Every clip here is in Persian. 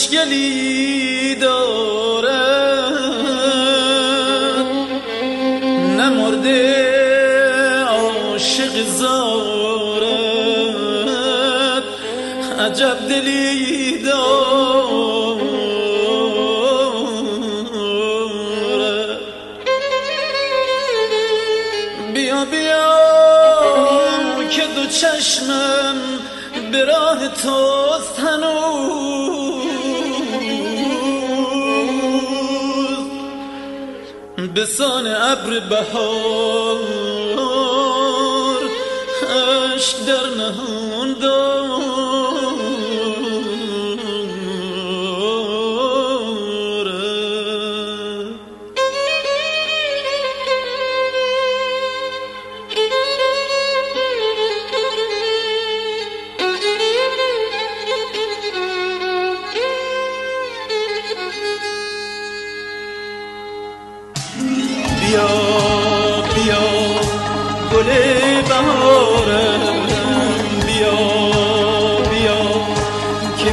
مشکلی داره. نمرده عاشق زارت عجب دلی داره. بیا بیا که چشمم به راه توست هنوز به سان ابر بهار عشق در نهان.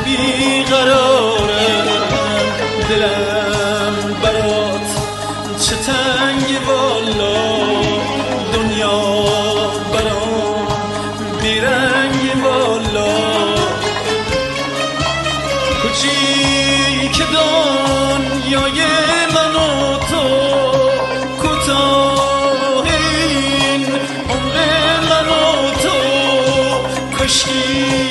که بی قرارم دلم برات چه تنگ والا. دنیا برام بیرنگ والا. کوچیک دنیای من و تو کوتاه این عمر من و تو کشکی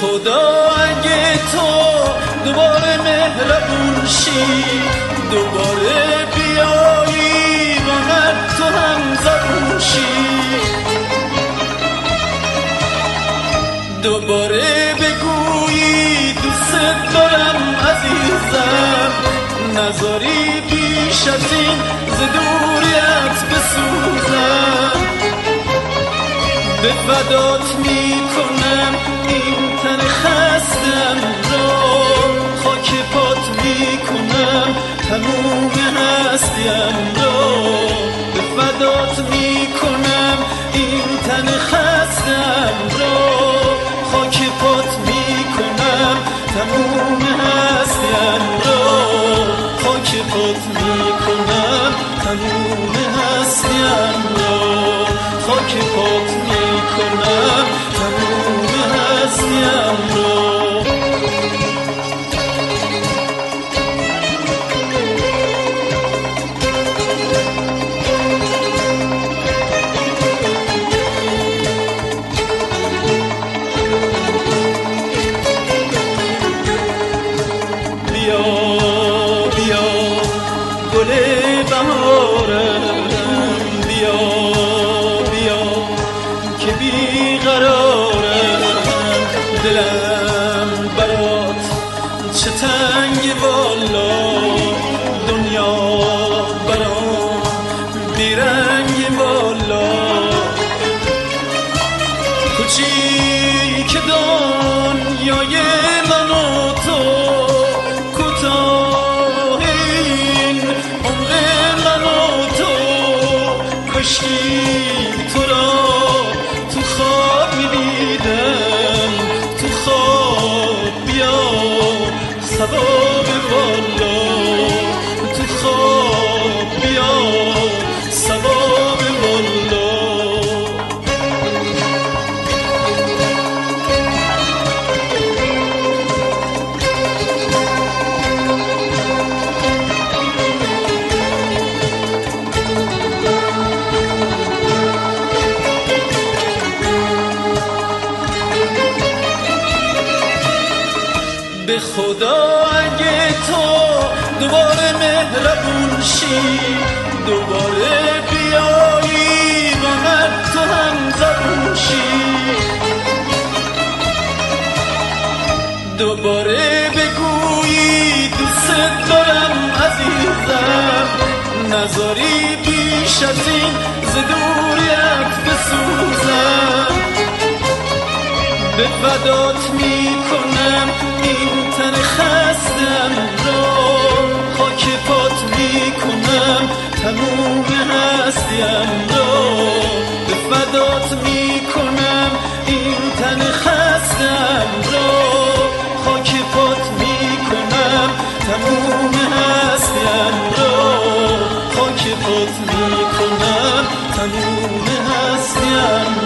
خدا اگه تو دوباره مهربون شی دوباره بیایی با من تو هم زبون شی دوباره بگویی دوست دارم عزیزم نذاری بیش از این ز دوریت بسوزم. به فدات می‌کنم کوچیک دنیای من و تو کوتاه این عمر من و تو کشکی تو را خدا اگه تو دوباره مهربون شی دوباره بیایی با من تو هم زبون شی. دوباره بگویی دوست دارم عزیزم نظاری بیش از این ز دوریت بسوزم. به فدات می‌کنم این تن خستم را خاک پات می کنم تموم هستیم را به فدات می‌کنم. این تن خستم را خاک پات می کنم تموم هستیم رو خاک پات می کنم تموم هستیم